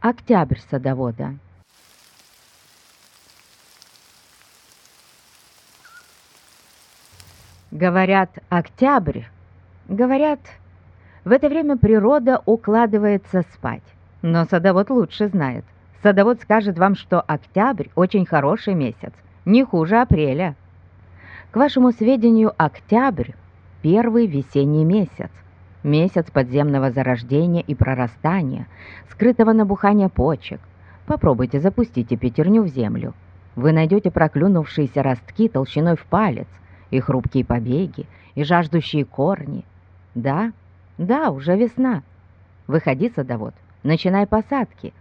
Октябрь садовода. Говорят, октябрь. Говорят, в это время природа укладывается спать. Но садовод лучше знает. Садовод скажет вам, что октябрь очень хороший месяц, не хуже апреля. К вашему сведению, октябрь – первый весенний месяц месяц подземного зарождения и прорастания, скрытого набухания почек. Попробуйте запустите пятерню в землю. Вы найдете проклюнувшиеся ростки толщиной в палец, и хрупкие побеги, и жаждущие корни. Да, да, уже весна. Выходи, садовод, начинай посадки.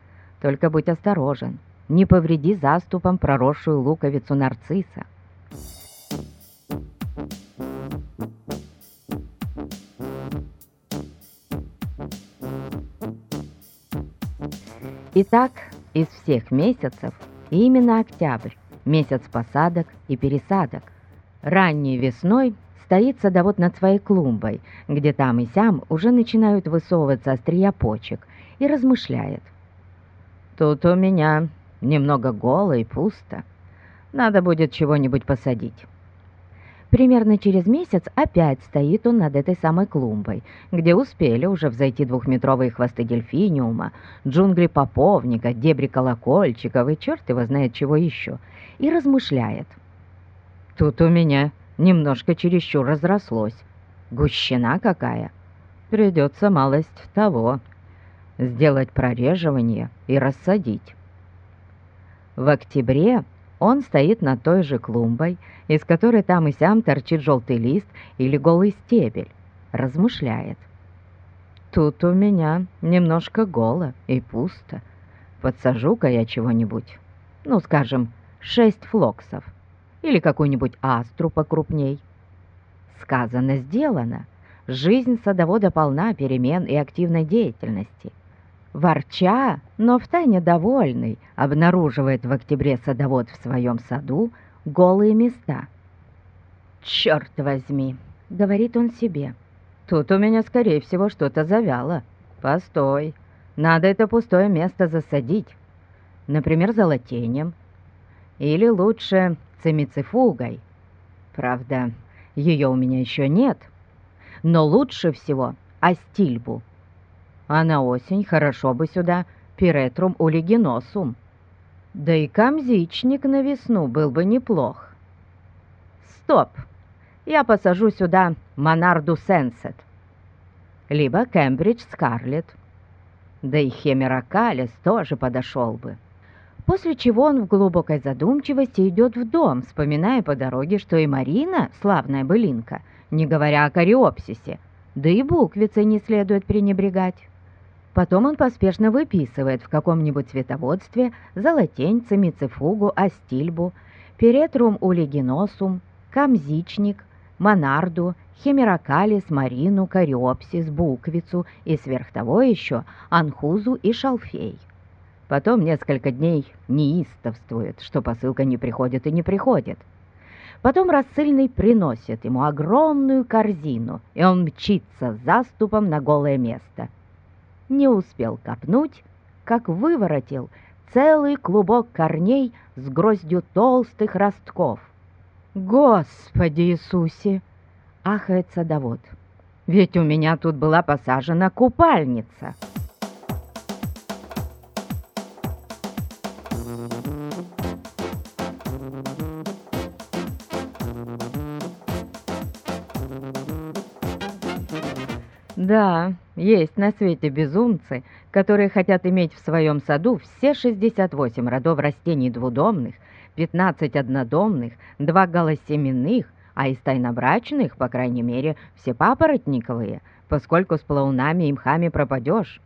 Только будь осторожен, не повреди заступом проросшую луковицу нарцисса. Итак, из всех месяцев именно октябрь – месяц посадок и пересадок. Ранней весной стоит садовод над своей клумбой, где там и сям уже начинают высовываться острия почек, и размышляет. «Тут у меня немного голо и пусто. Надо будет чего-нибудь посадить». Примерно через месяц опять стоит он над этой самой клумбой, где успели уже взойти двухметровые хвосты дельфиниума, джунгли поповника, дебри колокольчиков и черт его знает чего еще, и размышляет. Тут у меня немножко чересчур разрослось. Гущина какая. Придется малость того. Сделать прореживание и рассадить. В октябре он стоит над той же клумбой, из которой там и сям торчит желтый лист или голый стебель. Размышляет. Тут у меня немножко голо и пусто. Подсажу-ка я чего-нибудь. Ну, скажем, шесть флоксов. Или какую-нибудь астру покрупней. Сказано, сделано. Жизнь садовода полна перемен и активной деятельности. Ворча, но втайне довольный, обнаруживает в октябре садовод в своем саду голые места. «Черт возьми!» — говорит он себе. «Тут у меня, скорее всего, что-то завяло. Постой, надо это пустое место засадить. Например, золотением. Или лучше цимицифугой. Правда, ее у меня еще нет. Но лучше всего астильбу — а на осень хорошо бы сюда пиретрум улигиносум. Да и камзичник на весну был бы неплох. Стоп! Я посажу сюда Монарду Сенсет. Либо Кембридж Скарлетт. Да и Хемеракалис тоже подошел бы. После чего он в глубокой задумчивости идет в дом, вспоминая по дороге, что и Марина, славная былинка, не говоря о кориопсисе, да и буквицей не следует пренебрегать. Потом он поспешно выписывает в каком-нибудь цветоводстве золотеньце, мицефугу, астильбу, перетрум улигиносум, камзичник, монарду, хемерокалис, марину, кориопсис, буквицу и сверх того еще анхузу и шалфей. Потом несколько дней неистовствует, что посылка не приходит и не приходит. Потом рассыльный приносит ему огромную корзину, и он мчится заступом на голое место – не успел копнуть, как выворотил целый клубок корней с гроздью толстых ростков. «Господи Иисусе!» — ахает садовод. «Ведь у меня тут была посажена купальница!» Есть на свете безумцы, которые хотят иметь в своем саду все 68 родов растений двудомных, 15 однодомных, два голосеменных, а из тайнобрачных, по крайней мере, все папоротниковые, поскольку с плаунами и мхами пропадешь.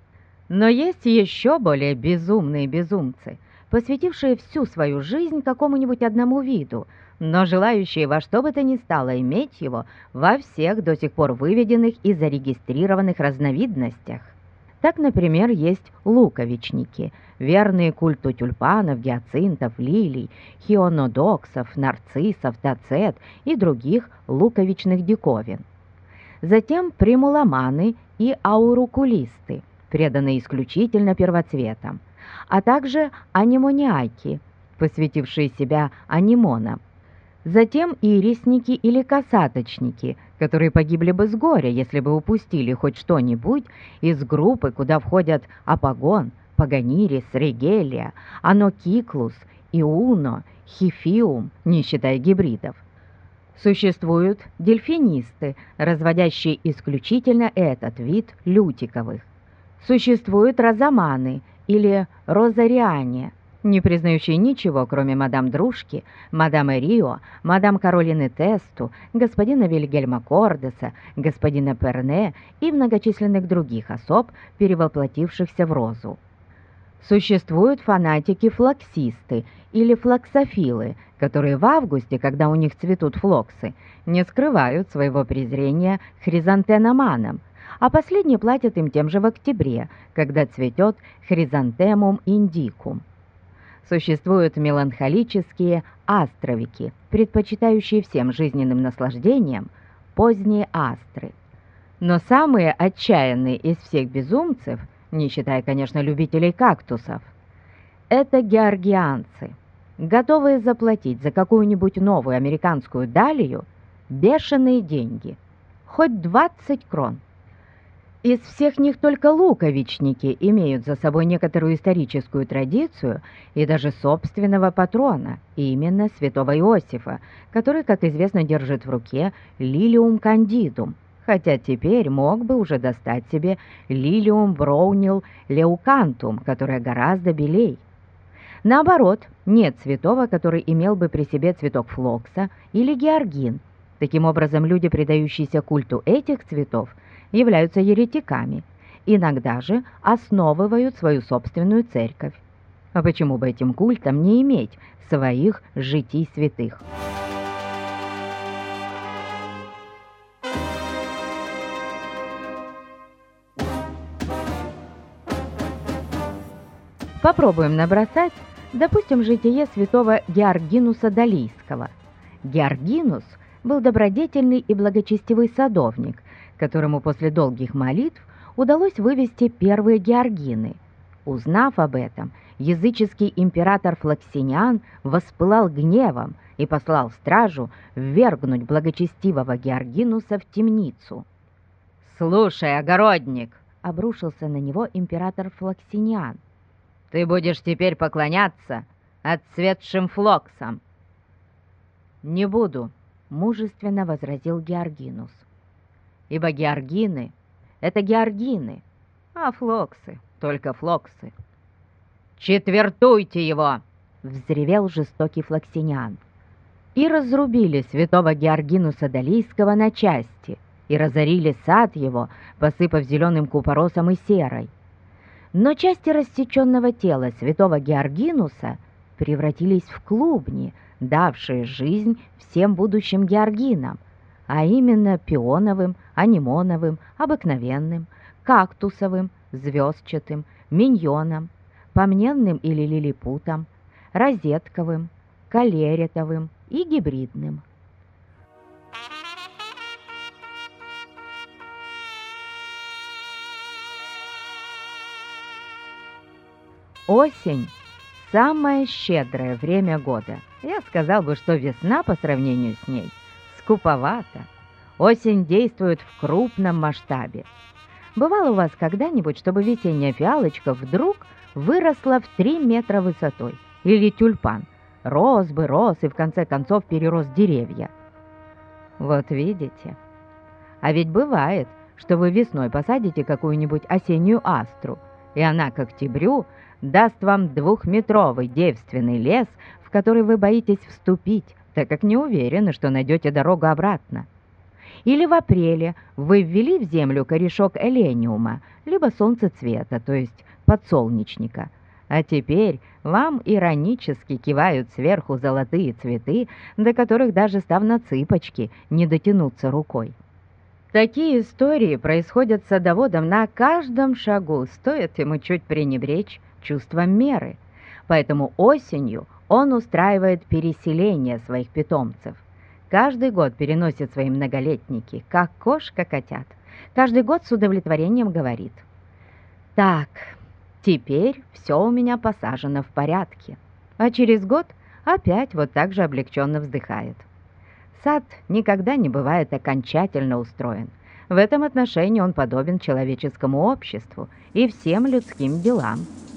Но есть еще более безумные безумцы, посвятившие всю свою жизнь какому-нибудь одному виду – но желающие во что бы то ни стало иметь его во всех до сих пор выведенных и зарегистрированных разновидностях. Так, например, есть луковичники, верные культу тюльпанов, гиацинтов, лилий, хионодоксов, нарциссов, тацет и других луковичных диковин. Затем примуломаны и аурукулисты, преданные исключительно первоцветам – а также анимониаки, посвятившие себя анимонам. Затем ирисники или касаточники, которые погибли бы с горя, если бы упустили хоть что-нибудь из группы, куда входят Апагон, Паганирис, Регелия, Анокиклус, Иуно, Хифиум, не считая гибридов. Существуют дельфинисты, разводящие исключительно этот вид лютиковых. Существуют розаманы или розариане, не признающие ничего, кроме мадам Друшки, мадам Эррио, мадам Каролины Тесту, господина Вильгельма Кордеса, господина Перне и многочисленных других особ, перевоплотившихся в розу. Существуют фанатики-флоксисты или флоксофилы, которые в августе, когда у них цветут флоксы, не скрывают своего презрения хризантемоманам, а последние платят им тем же в октябре, когда цветет хризантемум индикум. Существуют меланхолические астровики, предпочитающие всем жизненным наслаждениям поздние астры. Но самые отчаянные из всех безумцев – не считая, конечно, любителей кактусов, это георгианцы, готовые заплатить за какую-нибудь новую американскую далию бешеные деньги, хоть 20 крон. Из всех них только луковичники имеют за собой некоторую историческую традицию и даже собственного патрона, именно святого Иосифа, который, как известно, держит в руке лилиум кандидум, хотя теперь мог бы уже достать себе лилиум броунил леукантум, которая гораздо белей. Наоборот, нет святого, который имел бы при себе цветок флокса или георгин. Таким образом, люди, предающиеся культу этих цветов, являются еретиками, иногда же основывают свою собственную церковь. А почему бы этим культам не иметь своих житий святых? Попробуем набросать, допустим, житие святого Георгинуса Далийского. Георгинус был добродетельный и благочестивый садовник, которому после долгих молитв удалось вывести первые георгины. Узнав об этом, языческий император Флаксиниан воспылал гневом и послал стражу ввергнуть благочестивого Георгинуса в темницу. «Слушай, огородник!» — обрушился на него император Флаксиниан — ты будешь теперь поклоняться отцветшим флоксам». «Не буду», — мужественно возразил Георгинус. «Ибо георгины — это георгины, а флоксы — только флоксы». «Четвертуйте его!» — взревел жестокий флоксинян. И разрубили святого Георгинуса Далийского на части, и разорили сад его, посыпав зеленым купоросом и серой но части рассеченного тела святого Георгинуса превратились в клубни, давшие жизнь всем будущим георгинам, а именно пионовым, анимоновым, обыкновенным, кактусовым, звездчатым, миньоном, помненным или лилипутом, розетковым, калеретовым и гибридным. Осень – самое щедрое время года. Я сказал бы, что весна по сравнению с ней скуповата. Осень действует в крупном масштабе. Бывало у вас когда-нибудь, чтобы весенняя фиалочка вдруг выросла в 3 метра высотой? Или тюльпан? Рос бы, рос и в конце концов перерос деревья. Вот видите. А ведь бывает, что вы весной посадите какую-нибудь осеннюю астру, и она к октябрю – даст вам двухметровый девственный лес, в который вы боитесь вступить, так как не уверены, что найдете дорогу обратно. Или в апреле вы ввели в землю корешок элениума, либо солнцецвета, то есть подсолнечника. А теперь вам иронически кивают сверху золотые цветы, до которых даже став на цыпочки, не дотянуться рукой. Такие истории происходят с садоводом на каждом шагу, стоит ему чуть пренебречь чувством меры, поэтому осенью он устраивает переселение своих питомцев. Каждый год переносит свои многолетники, как кошка котят. Каждый год с удовлетворением говорит. Так, Теперь все у меня посажено в порядке. А через год опять вот так же облегченно вздыхает. Сад никогда не бывает окончательно устроен. В этом отношении он подобен человеческому обществу и всем людским делам –